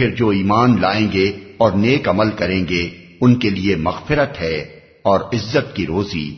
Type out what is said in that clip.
پھر جو ایمان لائیں گے اور نیک عمل کریں گے، ان کے لیے مغفرت ہے اور عزت کی روزی۔